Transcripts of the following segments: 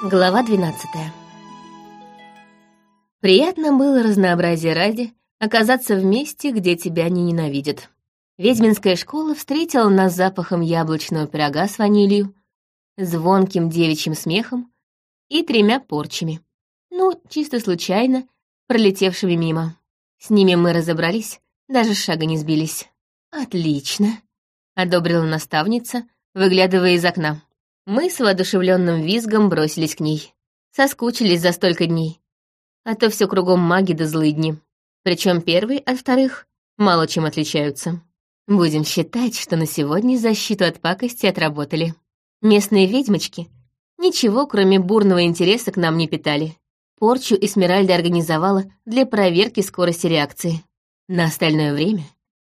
Глава 12 Приятно было разнообразие ради оказаться в месте, где тебя не ненавидят. Ведьминская школа встретила нас запахом яблочного пирога с ванилью, звонким девичьим смехом и тремя порчами. Ну, чисто случайно, пролетевшими мимо. С ними мы разобрались, даже шага не сбились. «Отлично», — одобрила наставница, выглядывая из окна. Мы с воодушевленным визгом бросились к ней. Соскучились за столько дней. А то все кругом маги да злые дни. Причем первые от вторых мало чем отличаются. Будем считать, что на сегодня защиту от пакости отработали. Местные ведьмочки ничего, кроме бурного интереса, к нам не питали. Порчу Эсмеральда организовала для проверки скорости реакции. На остальное время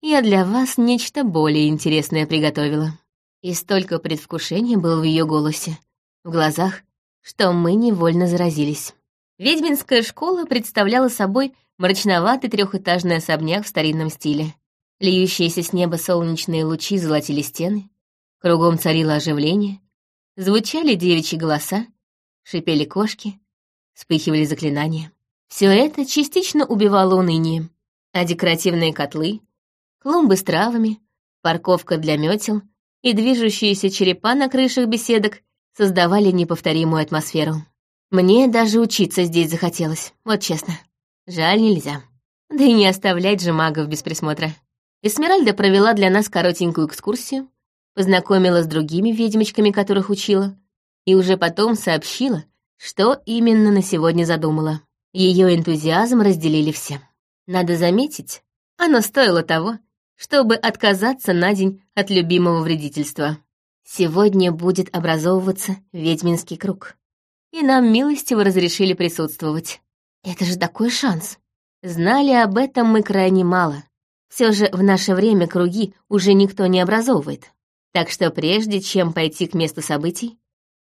я для вас нечто более интересное приготовила. И столько предвкушения было в ее голосе, в глазах, что мы невольно заразились. Ведьминская школа представляла собой мрачноватый трехэтажный особняк в старинном стиле. Льющиеся с неба солнечные лучи золотили стены, кругом царило оживление, звучали девичьи голоса, шипели кошки, вспыхивали заклинания. Все это частично убивало уныние, а декоративные котлы, клумбы с травами, парковка для метел — и движущиеся черепа на крышах беседок создавали неповторимую атмосферу. Мне даже учиться здесь захотелось, вот честно. Жаль, нельзя. Да и не оставлять же магов без присмотра. Эсмеральда провела для нас коротенькую экскурсию, познакомила с другими ведьмочками, которых учила, и уже потом сообщила, что именно на сегодня задумала. Ее энтузиазм разделили все. Надо заметить, оно стоило того, чтобы отказаться на день от любимого вредительства. Сегодня будет образовываться ведьминский круг. И нам милостиво разрешили присутствовать. Это же такой шанс. Знали об этом мы крайне мало. Все же в наше время круги уже никто не образовывает. Так что прежде чем пойти к месту событий,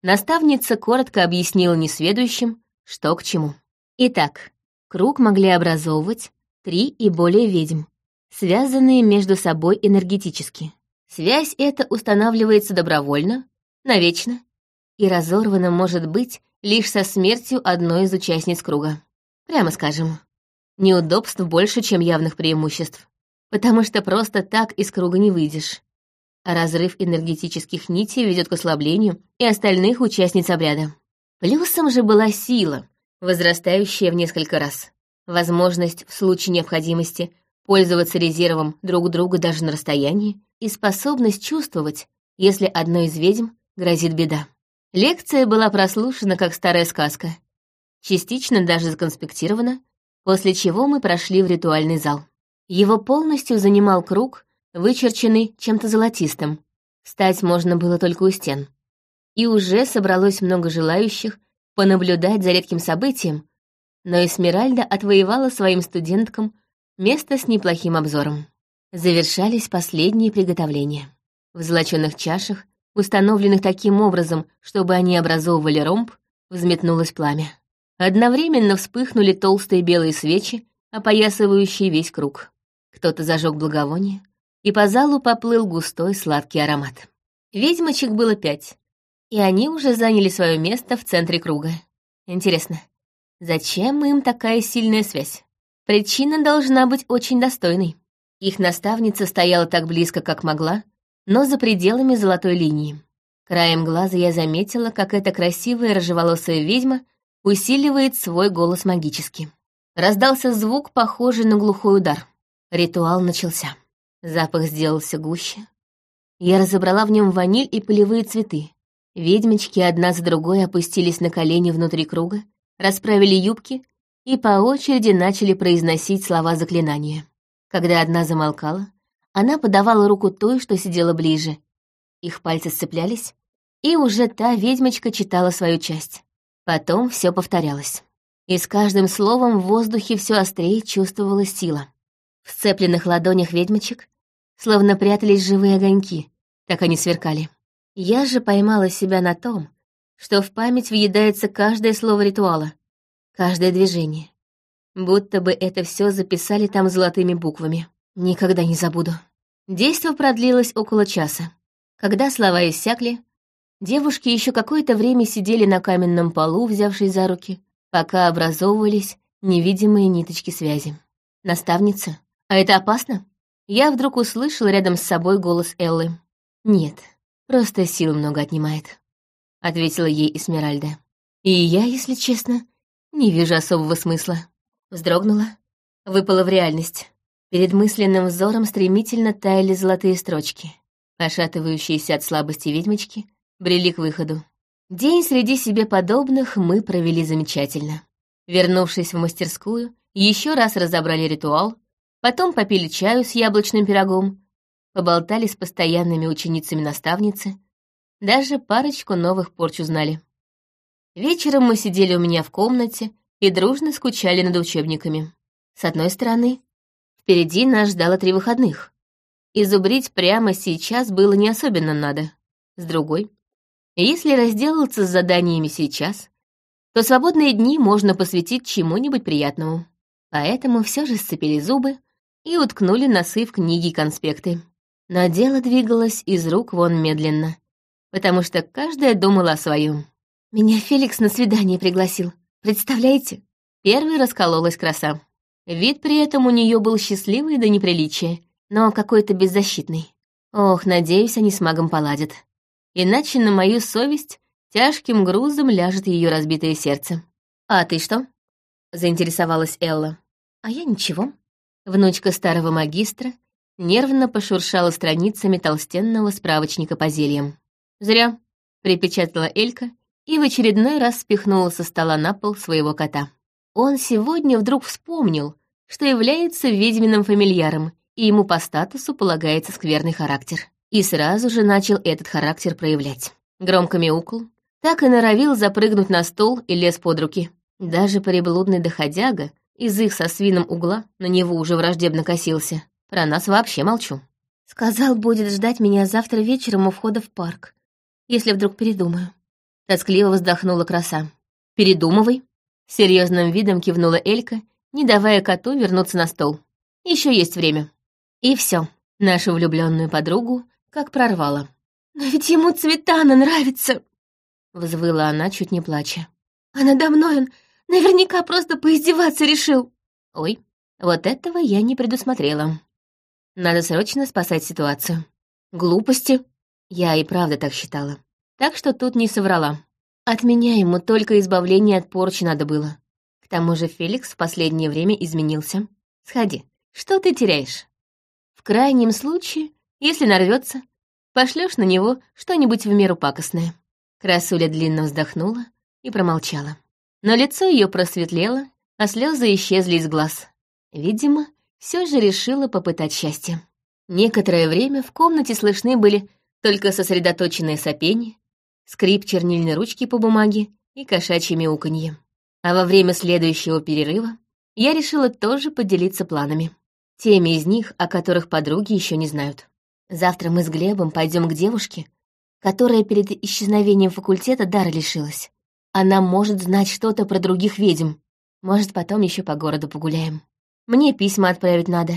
наставница коротко объяснила несведущим, что к чему. Итак, круг могли образовывать три и более ведьм, связанные между собой энергетически. Связь эта устанавливается добровольно, навечно, и разорвана может быть лишь со смертью одной из участниц круга. Прямо скажем, неудобств больше, чем явных преимуществ, потому что просто так из круга не выйдешь. А разрыв энергетических нитей ведет к ослаблению и остальных участниц обряда. Плюсом же была сила, возрастающая в несколько раз. Возможность в случае необходимости пользоваться резервом друг друга даже на расстоянии и способность чувствовать, если одной из ведьм грозит беда. Лекция была прослушана как старая сказка, частично даже законспектирована, после чего мы прошли в ритуальный зал. Его полностью занимал круг, вычерченный чем-то золотистым. Встать можно было только у стен. И уже собралось много желающих понаблюдать за редким событием, но Эсмеральда отвоевала своим студенткам Место с неплохим обзором. Завершались последние приготовления. В золочёных чашах, установленных таким образом, чтобы они образовывали ромб, взметнулось пламя. Одновременно вспыхнули толстые белые свечи, опоясывающие весь круг. Кто-то зажег благовоние, и по залу поплыл густой сладкий аромат. Ведьмочек было пять, и они уже заняли свое место в центре круга. Интересно, зачем им такая сильная связь? Причина должна быть очень достойной. Их наставница стояла так близко, как могла, но за пределами золотой линии. Краем глаза я заметила, как эта красивая рыжеволосая ведьма усиливает свой голос магически. Раздался звук, похожий на глухой удар. Ритуал начался. Запах сделался гуще. Я разобрала в нем ваниль и полевые цветы. Ведьмочки одна за другой опустились на колени внутри круга, расправили юбки и по очереди начали произносить слова заклинания. Когда одна замолкала, она подавала руку той, что сидела ближе. Их пальцы сцеплялись, и уже та ведьмочка читала свою часть. Потом все повторялось. И с каждым словом в воздухе все острее чувствовалась сила. В сцепленных ладонях ведьмочек словно прятались живые огоньки, так они сверкали. Я же поймала себя на том, что в память въедается каждое слово ритуала, каждое движение. Будто бы это все записали там золотыми буквами. Никогда не забуду. Действо продлилось около часа. Когда слова иссякли, Девушки еще какое-то время сидели на каменном полу, взявшись за руки, пока образовывались невидимые ниточки связи. «Наставница, а это опасно?» Я вдруг услышал рядом с собой голос Эллы. «Нет, просто сил много отнимает», — ответила ей Эсмеральда. «И я, если честно, не вижу особого смысла». Вздрогнула, выпала в реальность. Перед мысленным взором стремительно таяли золотые строчки. Пошатывающиеся от слабости ведьмочки брели к выходу. День среди себе подобных мы провели замечательно. Вернувшись в мастерскую, еще раз разобрали ритуал, потом попили чаю с яблочным пирогом, поболтали с постоянными ученицами наставницы, даже парочку новых порч узнали. Вечером мы сидели у меня в комнате и дружно скучали над учебниками. С одной стороны, впереди нас ждало три выходных. Изубрить прямо сейчас было не особенно надо. С другой, если разделаться с заданиями сейчас, то свободные дни можно посвятить чему-нибудь приятному. Поэтому все же сцепили зубы и уткнули носы в книги и конспекты. Но дело двигалось из рук вон медленно, потому что каждая думала о своем. «Меня Феликс на свидание пригласил. Представляете?» Первой раскололась краса. Вид при этом у нее был счастливый до неприличия, но какой-то беззащитный. Ох, надеюсь, они с магом поладят иначе на мою совесть тяжким грузом ляжет ее разбитое сердце. «А ты что?» — заинтересовалась Элла. «А я ничего». Внучка старого магистра нервно пошуршала страницами толстенного справочника по зельям. «Зря», — припечатала Элька и в очередной раз спихнула со стола на пол своего кота. Он сегодня вдруг вспомнил, что является ведьминым фамильяром, и ему по статусу полагается скверный характер и сразу же начал этот характер проявлять. Громко мяукал, так и норовил запрыгнуть на стол и лез под руки. Даже приблудный доходяга из их со свином угла на него уже враждебно косился. Про нас вообще молчу. Сказал, будет ждать меня завтра вечером у входа в парк, если вдруг передумаю. Тоскливо вздохнула краса. «Передумывай», — серьезным видом кивнула Элька, не давая коту вернуться на стол. Еще есть время. И все. Нашу влюбленную подругу как прорвало. «Но ведь ему Цветана нравится!» Взвыла она, чуть не плача. «А надо мной он наверняка просто поиздеваться решил!» «Ой, вот этого я не предусмотрела. Надо срочно спасать ситуацию. Глупости!» Я и правда так считала. Так что тут не соврала. От меня ему только избавление от порчи надо было. К тому же Феликс в последнее время изменился. Сходи, что ты теряешь? В крайнем случае если нарвется, пошлешь на него что-нибудь в меру пакостное». Красуля длинно вздохнула и промолчала. Но лицо ее просветлело, а слезы исчезли из глаз. Видимо, все же решила попытать счастье. Некоторое время в комнате слышны были только сосредоточенные сопения, скрип чернильной ручки по бумаге и кошачье мяуканье. А во время следующего перерыва я решила тоже поделиться планами. Теми из них, о которых подруги еще не знают. Завтра мы с Глебом пойдем к девушке, которая перед исчезновением факультета дара лишилась. Она может знать что-то про других ведьм. Может, потом еще по городу погуляем. Мне письма отправить надо.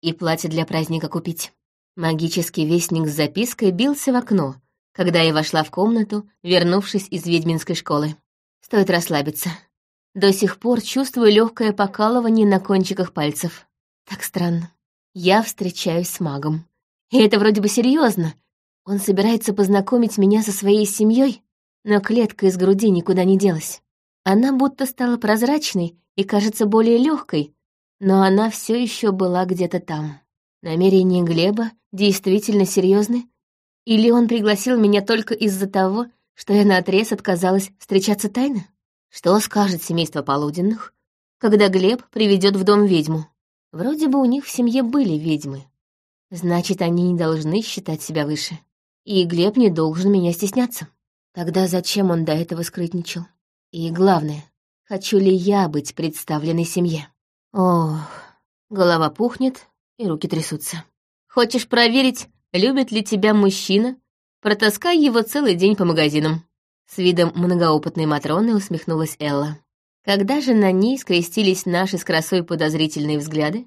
И платье для праздника купить. Магический вестник с запиской бился в окно, когда я вошла в комнату, вернувшись из ведьминской школы. Стоит расслабиться. До сих пор чувствую легкое покалывание на кончиках пальцев. Так странно. Я встречаюсь с магом. И это вроде бы серьезно. Он собирается познакомить меня со своей семьей, но клетка из груди никуда не делась. Она будто стала прозрачной и кажется более легкой, но она все еще была где-то там. Намерения Глеба действительно серьезны? Или он пригласил меня только из-за того, что я наотрез отказалась встречаться тайно? Что скажет семейство Полуденных, когда Глеб приведет в дом ведьму? Вроде бы у них в семье были ведьмы. Значит, они не должны считать себя выше. И Глеб не должен меня стесняться. Тогда зачем он до этого скрытничал? И главное, хочу ли я быть представленной семье? Ох, голова пухнет и руки трясутся. Хочешь проверить, любит ли тебя мужчина? Протаскай его целый день по магазинам. С видом многоопытной Матроны усмехнулась Элла. Когда же на ней скрестились наши с красой подозрительные взгляды,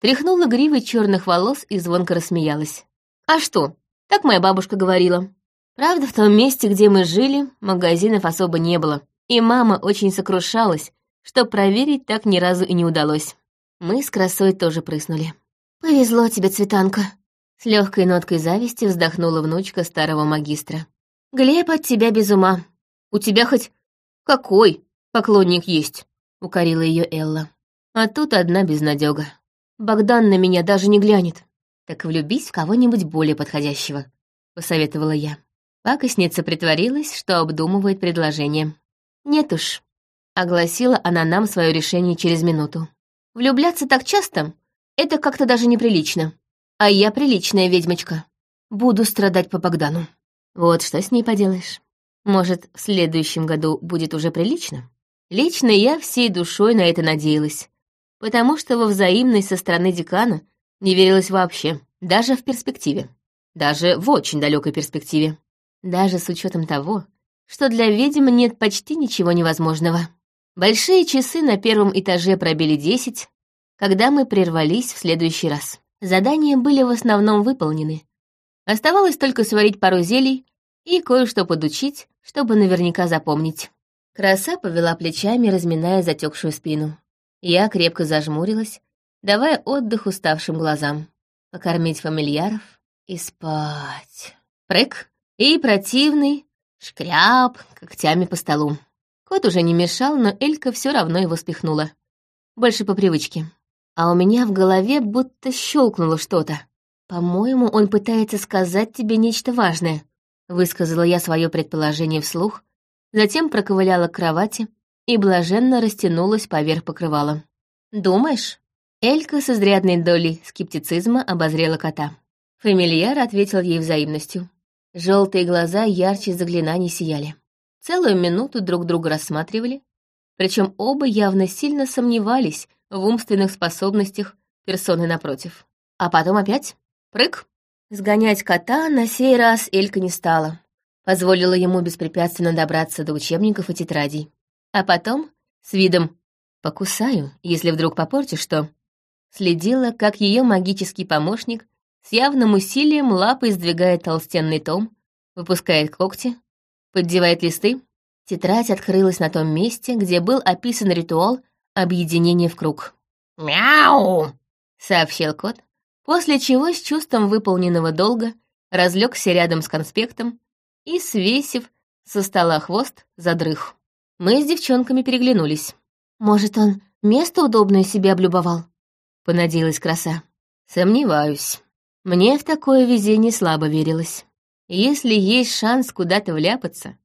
тряхнула гривой черных волос и звонко рассмеялась. «А что? Так моя бабушка говорила. Правда, в том месте, где мы жили, магазинов особо не было, и мама очень сокрушалась, что проверить так ни разу и не удалось. Мы с красой тоже прыснули. «Повезло тебе, Цветанка!» С легкой ноткой зависти вздохнула внучка старого магистра. «Глеб от тебя без ума. У тебя хоть какой поклонник есть?» — укорила ее Элла. А тут одна безнадега. Богдан на меня даже не глянет. Так влюбись в кого-нибудь более подходящего, — посоветовала я. Пакостница притворилась, что обдумывает предложение. «Нет уж», — огласила она нам свое решение через минуту. «Влюбляться так часто — это как-то даже неприлично. А я приличная ведьмочка. Буду страдать по Богдану. Вот что с ней поделаешь. Может, в следующем году будет уже прилично? Лично я всей душой на это надеялась потому что во взаимность со стороны декана не верилось вообще, даже в перспективе. Даже в очень далекой перспективе. Даже с учетом того, что для ведьм нет почти ничего невозможного. Большие часы на первом этаже пробили десять, когда мы прервались в следующий раз. Задания были в основном выполнены. Оставалось только сварить пару зелий и кое-что подучить, чтобы наверняка запомнить. Краса повела плечами, разминая затекшую спину. Я крепко зажмурилась, давая отдых уставшим глазам. Покормить фамильяров и спать. Прыг и противный шкряб когтями по столу. Кот уже не мешал, но Элька все равно его спихнула. Больше по привычке. А у меня в голове будто щелкнуло что-то. «По-моему, он пытается сказать тебе нечто важное», — высказала я свое предположение вслух, затем проковыляла к кровати, и блаженно растянулась поверх покрывала. «Думаешь?» Элька с изрядной долей скептицизма обозрела кота. Фамильяр ответил ей взаимностью. Желтые глаза ярче заклинаний сияли. Целую минуту друг друга рассматривали, причем оба явно сильно сомневались в умственных способностях персоны напротив. А потом опять прыг. Сгонять кота на сей раз Элька не стала. Позволила ему беспрепятственно добраться до учебников и тетрадей. А потом, с видом «покусаю, если вдруг попортишь что», следила, как ее магический помощник с явным усилием лапой сдвигает толстенный том, выпускает когти, поддевает листы. Тетрадь открылась на том месте, где был описан ритуал объединения в круг. «Мяу!» — сообщил кот, после чего с чувством выполненного долга разлегся рядом с конспектом и, свесив со стола хвост, задрых. Мы с девчонками переглянулись. «Может, он место удобное себе облюбовал?» — понадеялась краса. «Сомневаюсь. Мне в такое везение слабо верилось. Если есть шанс куда-то вляпаться,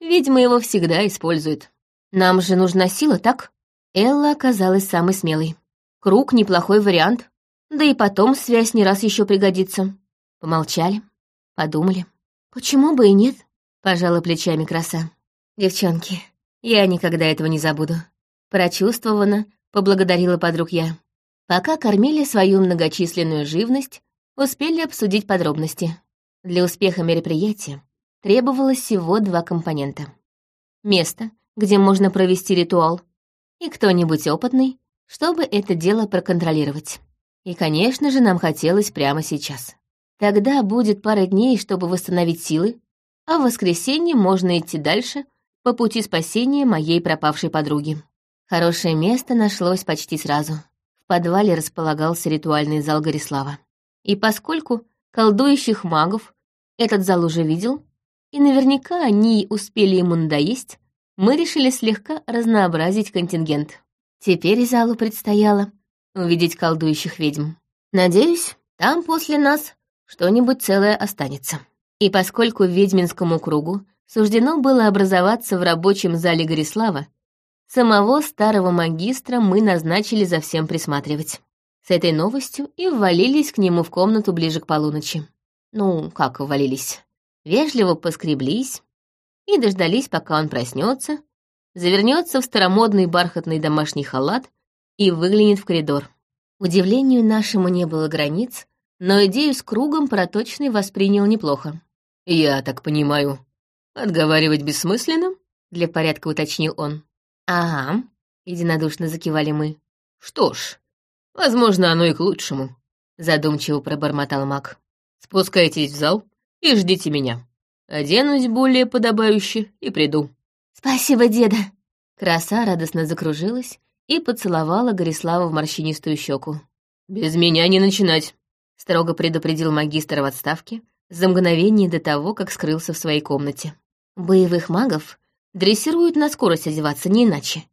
видимо, его всегда используют. Нам же нужна сила, так?» Элла оказалась самой смелой. Круг — неплохой вариант. Да и потом связь не раз еще пригодится. Помолчали, подумали. «Почему бы и нет?» — пожала плечами краса. «Девчонки, я никогда этого не забуду. Прочувствована, поблагодарила подруг я. Пока кормили свою многочисленную живность, успели обсудить подробности. Для успеха мероприятия требовалось всего два компонента. Место, где можно провести ритуал, и кто-нибудь опытный, чтобы это дело проконтролировать. И, конечно же, нам хотелось прямо сейчас. Тогда будет пара дней, чтобы восстановить силы, а в воскресенье можно идти дальше по пути спасения моей пропавшей подруги. Хорошее место нашлось почти сразу. В подвале располагался ритуальный зал Горислава. И поскольку колдующих магов этот зал уже видел, и наверняка они успели ему надоесть, мы решили слегка разнообразить контингент. Теперь залу предстояло увидеть колдующих ведьм. Надеюсь, там после нас что-нибудь целое останется. И поскольку ведьминскому кругу суждено было образоваться в рабочем зале Горислава, самого старого магистра мы назначили за всем присматривать. С этой новостью и ввалились к нему в комнату ближе к полуночи. Ну, как ввалились? Вежливо поскреблись и дождались, пока он проснется, завернется в старомодный бархатный домашний халат и выглянет в коридор. Удивлению нашему не было границ, но идею с кругом проточный воспринял неплохо. «Я так понимаю, «Отговаривать бессмысленно?» — для порядка уточнил он. «Ага», — единодушно закивали мы. «Что ж, возможно, оно и к лучшему», — задумчиво пробормотал маг. «Спускайтесь в зал и ждите меня». Оденусь более подобающе и приду». «Спасибо, деда!» Краса радостно закружилась и поцеловала Горислава в морщинистую щеку. «Без меня не начинать», — строго предупредил магистр в отставке за мгновение до того, как скрылся в своей комнате. «Боевых магов дрессируют на скорость одеваться, не иначе.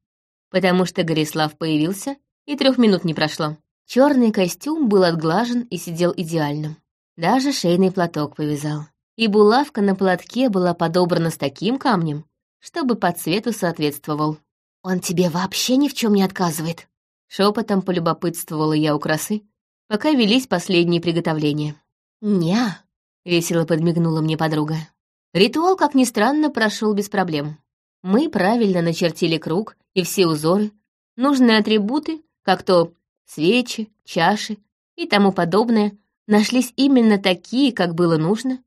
Потому что Горислав появился, и трех минут не прошло. Черный костюм был отглажен и сидел идеальным. Даже шейный платок повязал. И булавка на платке была подобрана с таким камнем, чтобы по цвету соответствовал. «Он тебе вообще ни в чем не отказывает», — шепотом полюбопытствовала я у красы, пока велись последние приготовления. «Не», — весело подмигнула мне подруга. Ритуал, как ни странно, прошел без проблем. Мы правильно начертили круг и все узоры, нужные атрибуты, как то свечи, чаши и тому подобное, нашлись именно такие, как было нужно,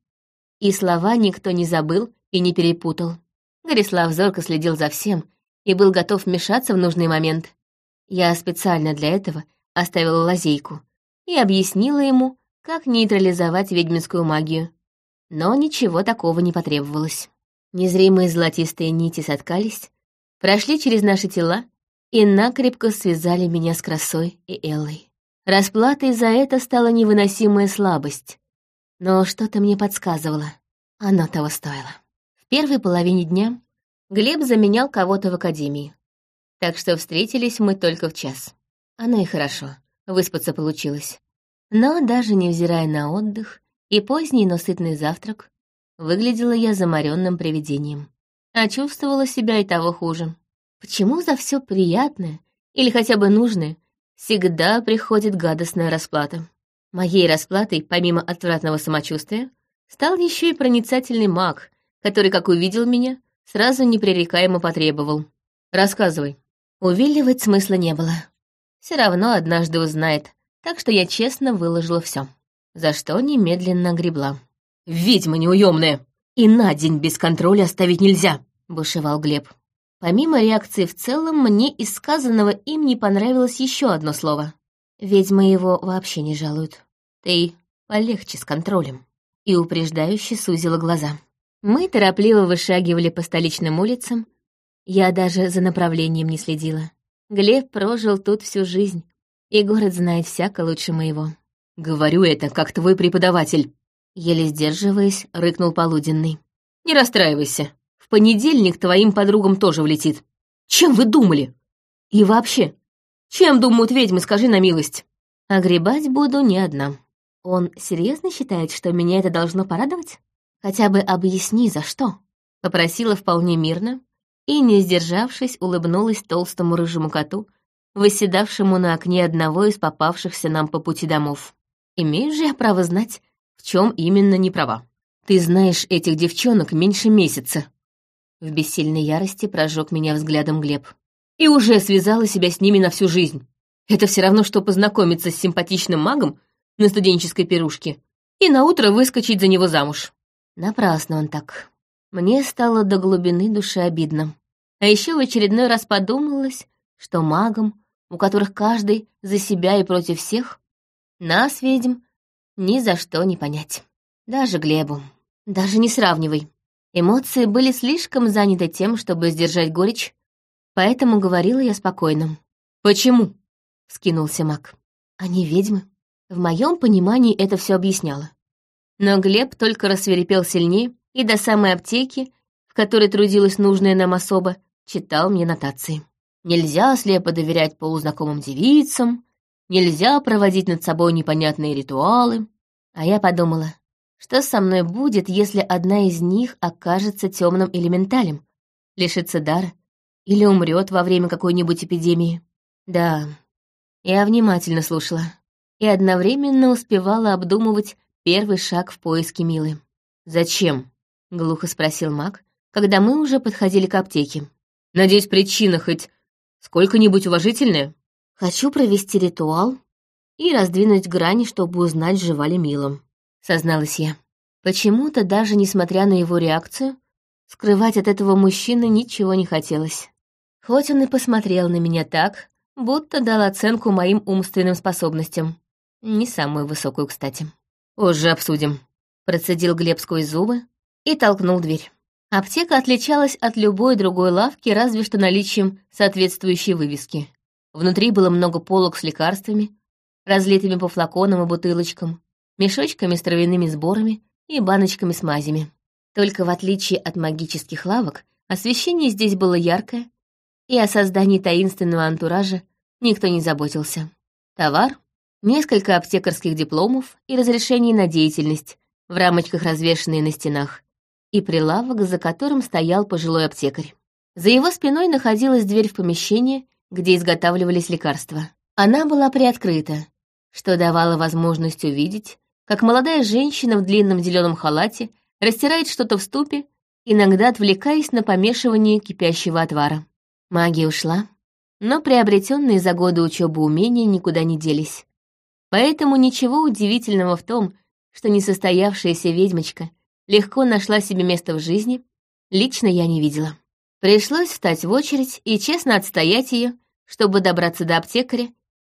и слова никто не забыл и не перепутал. Горислав зорко следил за всем и был готов вмешаться в нужный момент. Я специально для этого оставила лазейку и объяснила ему, как нейтрализовать ведьминскую магию. Но ничего такого не потребовалось. Незримые золотистые нити соткались, прошли через наши тела и накрепко связали меня с красой и Эллой. Расплатой за это стала невыносимая слабость. Но что-то мне подсказывало. Оно того стоило. В первой половине дня Глеб заменял кого-то в академии. Так что встретились мы только в час. Оно и хорошо, выспаться получилось. Но даже невзирая на отдых и поздний, но сытный завтрак, выглядела я заморенным привидением. А чувствовала себя и того хуже. Почему за все приятное или хотя бы нужное всегда приходит гадостная расплата? Моей расплатой, помимо отвратного самочувствия, стал еще и проницательный маг, который, как увидел меня, сразу непререкаемо потребовал. «Рассказывай». Увиливать смысла не было. Все равно однажды узнает, так что я честно выложила все, за что немедленно гребла. «Ведьма неуемная! И на день без контроля оставить нельзя!» — бушевал Глеб. Помимо реакции в целом, мне из сказанного им не понравилось еще одно слово. Ведьмы его вообще не жалуют. Ты полегче с контролем. И упреждающе сузила глаза. Мы торопливо вышагивали по столичным улицам. Я даже за направлением не следила. Глеб прожил тут всю жизнь, и город знает всяко лучше моего. «Говорю это, как твой преподаватель», — еле сдерживаясь, рыкнул полуденный. «Не расстраивайся. В понедельник твоим подругам тоже влетит. Чем вы думали? И вообще, чем думают ведьмы, скажи на милость?» «Огребать буду не одна. Он серьезно считает, что меня это должно порадовать?» Хотя бы объясни, за что?» Попросила вполне мирно и, не сдержавшись, улыбнулась толстому рыжему коту, восседавшему на окне одного из попавшихся нам по пути домов. «Имею же я право знать, в чем именно не права. Ты знаешь этих девчонок меньше месяца». В бессильной ярости прожег меня взглядом Глеб. «И уже связала себя с ними на всю жизнь. Это все равно, что познакомиться с симпатичным магом на студенческой пирушке и наутро выскочить за него замуж». Напрасно он так. Мне стало до глубины души обидно. А еще в очередной раз подумалось, что магам, у которых каждый за себя и против всех, нас, ведьм, ни за что не понять. Даже Глебу. Даже не сравнивай. Эмоции были слишком заняты тем, чтобы сдержать горечь, поэтому говорила я спокойно. «Почему?» — скинулся маг. «Они ведьмы. В моем понимании это все объясняло. Но Глеб только рассверепел сильнее и до самой аптеки, в которой трудилась нужная нам особа, читал мне нотации. Нельзя слепо доверять полузнакомым девицам, нельзя проводить над собой непонятные ритуалы. А я подумала, что со мной будет, если одна из них окажется темным элементалем, лишится дара или умрет во время какой-нибудь эпидемии. Да, я внимательно слушала и одновременно успевала обдумывать Первый шаг в поиске Милы. «Зачем?» — глухо спросил маг, когда мы уже подходили к аптеке. «Надеюсь, причина хоть сколько-нибудь уважительная?» «Хочу провести ритуал и раздвинуть грани, чтобы узнать, жива ли Мила», — созналась я. Почему-то, даже несмотря на его реакцию, скрывать от этого мужчины ничего не хотелось. Хоть он и посмотрел на меня так, будто дал оценку моим умственным способностям. Не самую высокую, кстати. «Позже обсудим», — процедил Глеб сквозь зубы, и толкнул дверь. Аптека отличалась от любой другой лавки разве что наличием соответствующей вывески. Внутри было много полок с лекарствами, разлитыми по флаконам и бутылочкам, мешочками с травяными сборами и баночками с мазями. Только в отличие от магических лавок, освещение здесь было яркое, и о создании таинственного антуража никто не заботился. Товар, несколько аптекарских дипломов и разрешений на деятельность, в рамочках развешанные на стенах, и прилавок, за которым стоял пожилой аптекарь. За его спиной находилась дверь в помещение, где изготавливались лекарства. Она была приоткрыта, что давало возможность увидеть, как молодая женщина в длинном зеленом халате растирает что-то в ступе, иногда отвлекаясь на помешивание кипящего отвара. Магия ушла, но приобретенные за годы учебы умения никуда не делись. Поэтому ничего удивительного в том, что несостоявшаяся ведьмочка легко нашла себе место в жизни, лично я не видела. Пришлось встать в очередь и честно отстоять ее, чтобы добраться до аптекаря,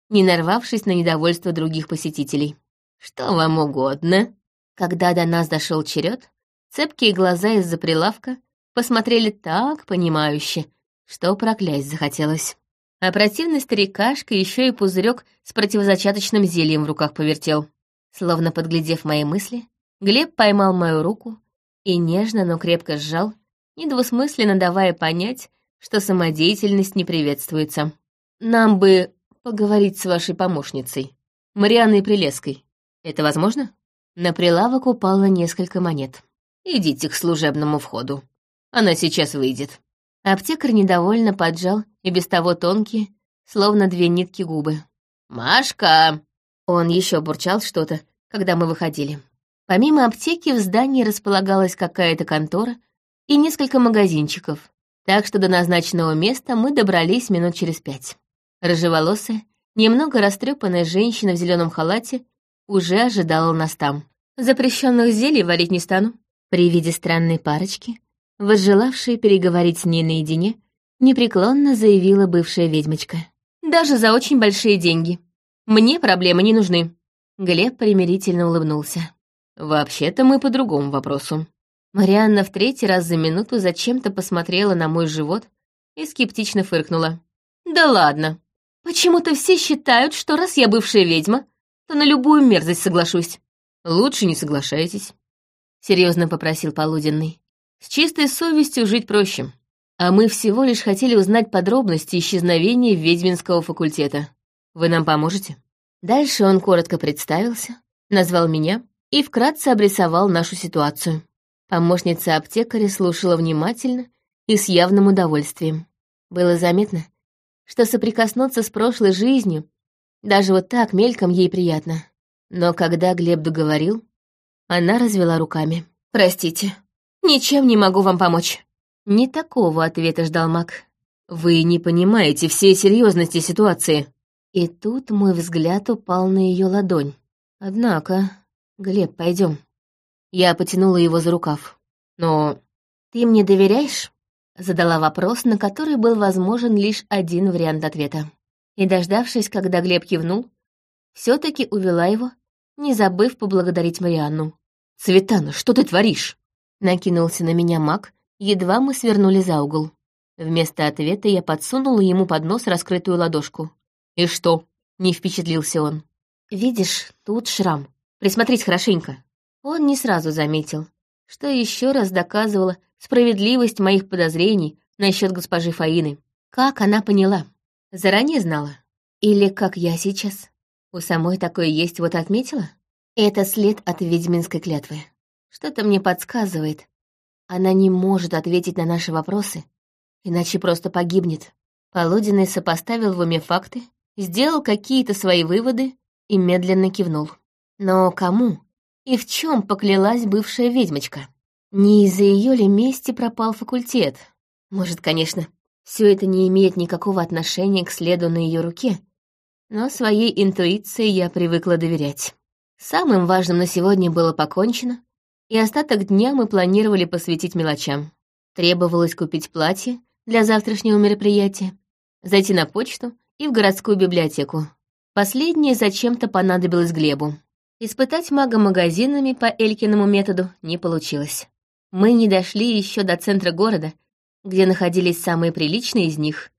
не нарвавшись на недовольство других посетителей. «Что вам угодно?» Когда до нас дошел черед, цепкие глаза из-за прилавка посмотрели так понимающе, что проклясть захотелось. А противный старикашка еще и пузырек с противозачаточным зельем в руках повертел. Словно подглядев мои мысли, Глеб поймал мою руку и нежно, но крепко сжал, недвусмысленно давая понять, что самодеятельность не приветствуется. «Нам бы поговорить с вашей помощницей, Марианной Прелеской. Это возможно?» На прилавок упало несколько монет. «Идите к служебному входу. Она сейчас выйдет». Аптекарь недовольно поджал и без того тонкие, словно две нитки губы. «Машка!» Он еще бурчал что-то, когда мы выходили. Помимо аптеки в здании располагалась какая-то контора и несколько магазинчиков, так что до назначенного места мы добрались минут через пять. Рыжеволосая, немного растрепанная женщина в зеленом халате уже ожидала нас там. Запрещенных зелий варить не стану. При виде странной парочки возжелавшая переговорить с ней наедине, непреклонно заявила бывшая ведьмочка. «Даже за очень большие деньги. Мне проблемы не нужны». Глеб примирительно улыбнулся. «Вообще-то мы по другому вопросу». Марианна в третий раз за минуту зачем-то посмотрела на мой живот и скептично фыркнула. «Да ладно. Почему-то все считают, что раз я бывшая ведьма, то на любую мерзость соглашусь». «Лучше не соглашайтесь», — серьезно попросил Полуденный. С чистой совестью жить проще. А мы всего лишь хотели узнать подробности исчезновения ведьминского факультета. Вы нам поможете?» Дальше он коротко представился, назвал меня и вкратце обрисовал нашу ситуацию. Помощница аптекаря слушала внимательно и с явным удовольствием. Было заметно, что соприкоснуться с прошлой жизнью, даже вот так мельком ей приятно. Но когда Глеб договорил, она развела руками. «Простите, Ничем не могу вам помочь». Не такого ответа ждал маг. «Вы не понимаете всей серьезности ситуации». И тут мой взгляд упал на ее ладонь. Однако, Глеб, пойдем. Я потянула его за рукав. Но ты мне доверяешь? Задала вопрос, на который был возможен лишь один вариант ответа. И, дождавшись, когда Глеб кивнул, все таки увела его, не забыв поблагодарить Марианну. «Цветана, что ты творишь?» Накинулся на меня маг, едва мы свернули за угол. Вместо ответа я подсунула ему под нос раскрытую ладошку. «И что?» — не впечатлился он. «Видишь, тут шрам. Присмотрись хорошенько». Он не сразу заметил, что еще раз доказывало справедливость моих подозрений насчет госпожи Фаины. Как она поняла? Заранее знала? Или как я сейчас? У самой такое есть, вот отметила? Это след от ведьминской клятвы. Что-то мне подсказывает. Она не может ответить на наши вопросы, иначе просто погибнет. Полуденный сопоставил в уме факты, сделал какие-то свои выводы и медленно кивнул. Но кому и в чем поклялась бывшая ведьмочка? Не из-за ее ли мести пропал факультет? Может, конечно, все это не имеет никакого отношения к следу на ее руке, но своей интуиции я привыкла доверять. Самым важным на сегодня было покончено, и остаток дня мы планировали посвятить мелочам. Требовалось купить платье для завтрашнего мероприятия, зайти на почту и в городскую библиотеку. Последнее зачем-то понадобилось Глебу. Испытать мага магазинами по Элькиному методу не получилось. Мы не дошли еще до центра города, где находились самые приличные из них,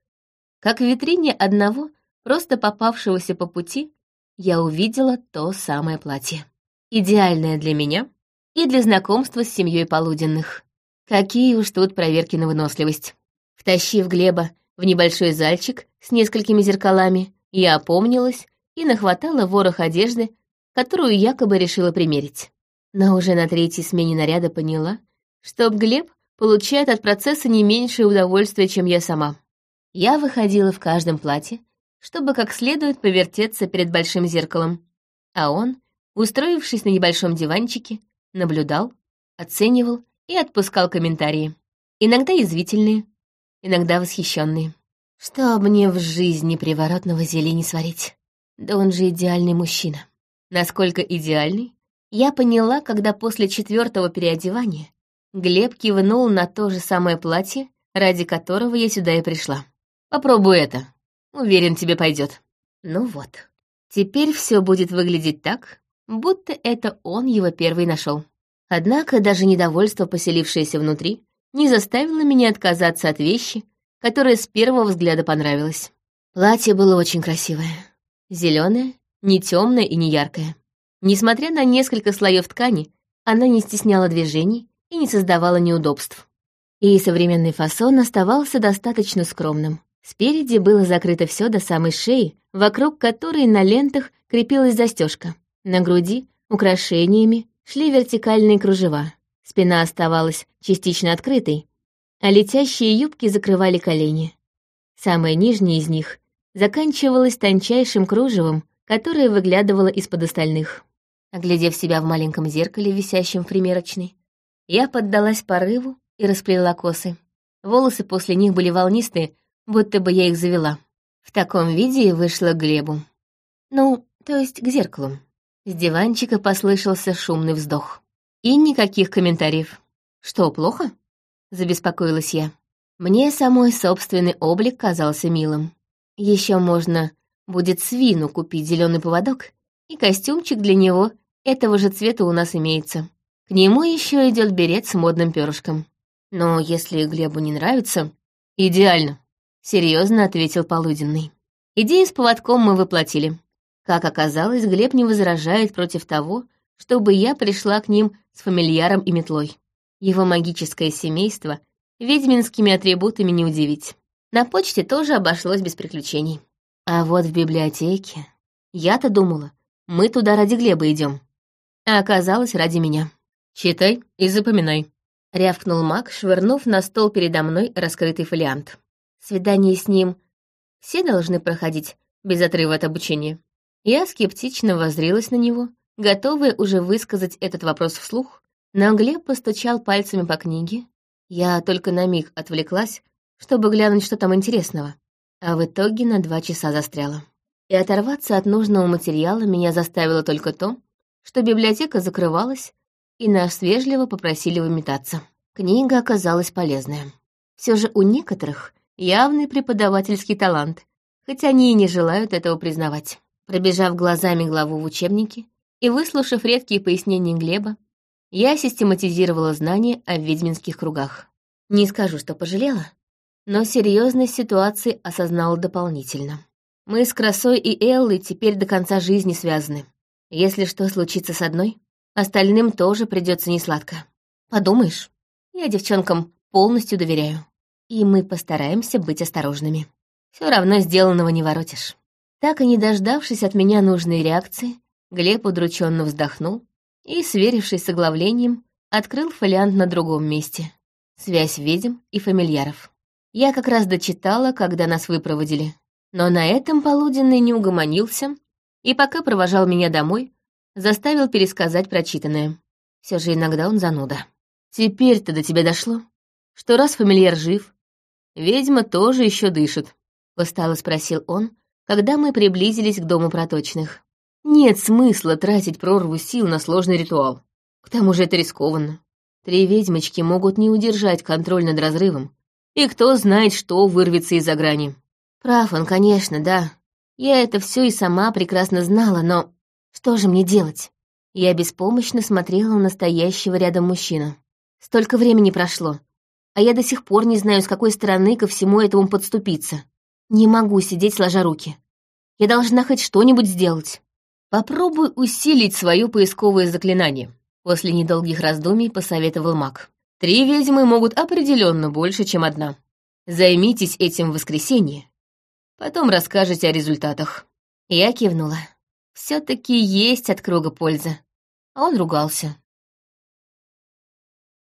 как в витрине одного, просто попавшегося по пути, я увидела то самое платье. Идеальное для меня и для знакомства с семьей полуденных. Какие уж тут проверки на выносливость. Втащив Глеба в небольшой зальчик с несколькими зеркалами, я опомнилась и нахватала ворох одежды, которую якобы решила примерить. Но уже на третьей смене наряда поняла, что Глеб получает от процесса не меньшее удовольствие, чем я сама. Я выходила в каждом платье, чтобы как следует повертеться перед большим зеркалом, а он, устроившись на небольшом диванчике, наблюдал, оценивал и отпускал комментарии. Иногда язвительные, иногда восхищенные. Что мне в жизни приворотного зелья не сварить? Да он же идеальный мужчина. Насколько идеальный, я поняла, когда после четвертого переодевания Глеб кивнул на то же самое платье, ради которого я сюда и пришла. «Попробуй это. Уверен, тебе пойдет. Ну вот. Теперь все будет выглядеть так, будто это он его первый нашел. Однако даже недовольство, поселившееся внутри, не заставило меня отказаться от вещи, которая с первого взгляда понравилась. Платье было очень красивое. Зеленое, не темное и не яркое. Несмотря на несколько слоев ткани, она не стесняла движений и не создавала неудобств. И современный фасон оставался достаточно скромным. Спереди было закрыто все до самой шеи, вокруг которой на лентах крепилась застежка. На груди украшениями шли вертикальные кружева. Спина оставалась частично открытой, а летящие юбки закрывали колени. Самая нижняя из них заканчивалась тончайшим кружевом, которое выглядывало из-под остальных. Оглядев себя в маленьком зеркале, висящем в примерочной, я поддалась порыву и расплела косы. Волосы после них были волнистые, будто бы я их завела. В таком виде вышла к Глебу. Ну, то есть к зеркалу. С диванчика послышался шумный вздох. И никаких комментариев. «Что, плохо?» — забеспокоилась я. Мне самой собственный облик казался милым. Еще можно будет свину купить зеленый поводок, и костюмчик для него этого же цвета у нас имеется. К нему еще идет берет с модным перышком. Но если Глебу не нравится... Идеально, серьезно ответил Полуденный. Идею с поводком мы воплотили. Как оказалось, Глеб не возражает против того, чтобы я пришла к ним с фамильяром и метлой. Его магическое семейство ведьминскими атрибутами не удивить. На почте тоже обошлось без приключений. А вот в библиотеке... Я-то думала, мы туда ради Глеба идем, а оказалось ради меня. «Читай и запоминай», — рявкнул маг, швырнув на стол передо мной раскрытый фолиант. «Свидание с ним все должны проходить без отрыва от обучения». Я скептично воззрилась на него, готовая уже высказать этот вопрос вслух, но Глеб постучал пальцами по книге. Я только на миг отвлеклась, чтобы глянуть, что там интересного, а в итоге на два часа застряла. И оторваться от нужного материала меня заставило только то, что библиотека закрывалась, и нас вежливо попросили выметаться. Книга оказалась полезная. Все же у некоторых явный преподавательский талант, хотя они и не желают этого признавать. Пробежав глазами главу в учебнике и выслушав редкие пояснения Глеба, я систематизировала знания о ведьминских кругах. Не скажу, что пожалела, но серьезность ситуации осознала дополнительно. Мы с Красой и Эллой теперь до конца жизни связаны. Если что случится с одной, остальным тоже придется несладко. Подумаешь, я девчонкам полностью доверяю. И мы постараемся быть осторожными. Все равно сделанного не воротишь. Так и не дождавшись от меня нужной реакции, Глеб удрученно вздохнул и, сверившись с оглавлением, открыл фолиант на другом месте. Связь ведьм и фамильяров. Я как раз дочитала, когда нас выпроводили. Но на этом полуденный не угомонился, и пока провожал меня домой, заставил пересказать прочитанное. Все же иногда он зануда. «Теперь-то до тебя дошло, что раз фамильяр жив, ведьма тоже еще дышит», — устало спросил он, когда мы приблизились к дому проточных. «Нет смысла тратить прорву сил на сложный ритуал. К тому же это рискованно. Три ведьмочки могут не удержать контроль над разрывом, и кто знает, что вырвется из-за грани. Прав он, конечно, да. Я это все и сама прекрасно знала, но что же мне делать? Я беспомощно смотрела на настоящего рядом мужчину. Столько времени прошло, а я до сих пор не знаю, с какой стороны ко всему этому подступиться. Не могу сидеть сложа руки. Я должна хоть что-нибудь сделать. Попробуй усилить свое поисковое заклинание. После недолгих раздумий посоветовал маг. Три ведьмы могут определенно больше, чем одна. Займитесь этим в воскресенье. Потом расскажете о результатах. Я кивнула. Все-таки есть от круга польза. А он ругался.